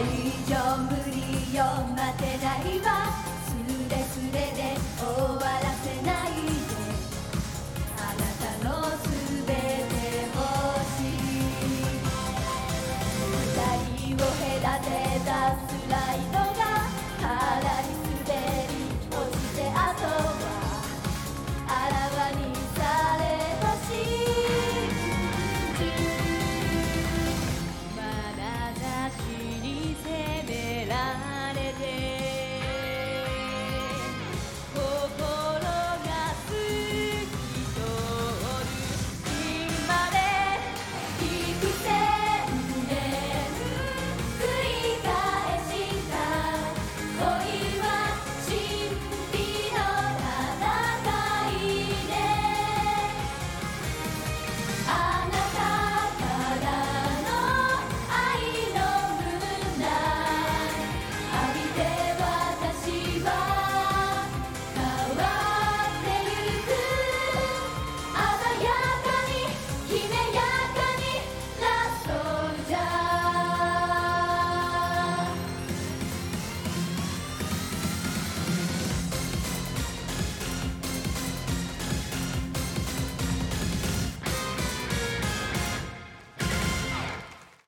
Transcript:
以上よてないわすでわらせないであなたのすべて欲しいをたスライド